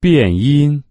变音。